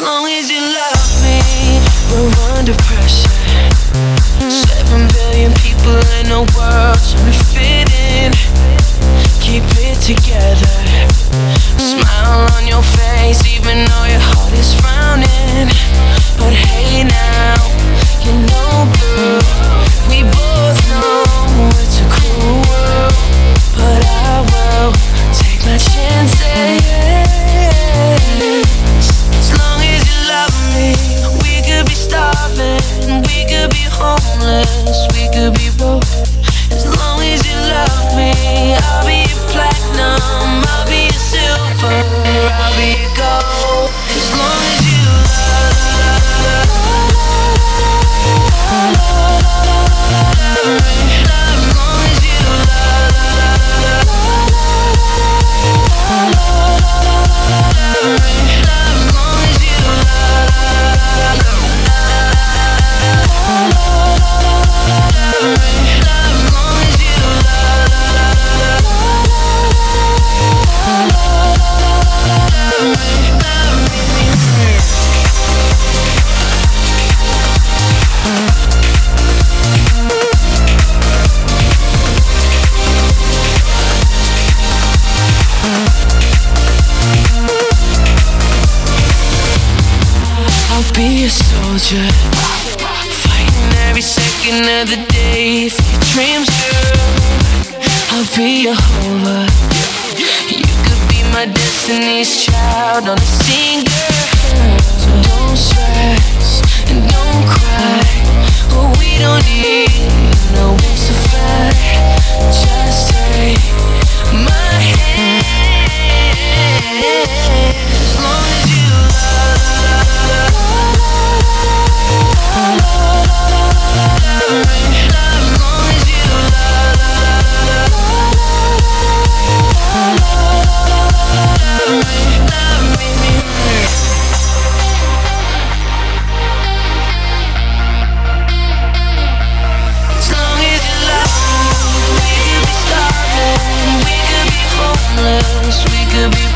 long as you love me, we're under pressure. Seven billion people in the world trying to fit in. Keep it together. Smile We could be homeless, we could be broke. As long as you love me. soldier, fighting every second of the day for your dreams, girl. I'll be your homer. You could be my destiny's child on a single. So don't sweat.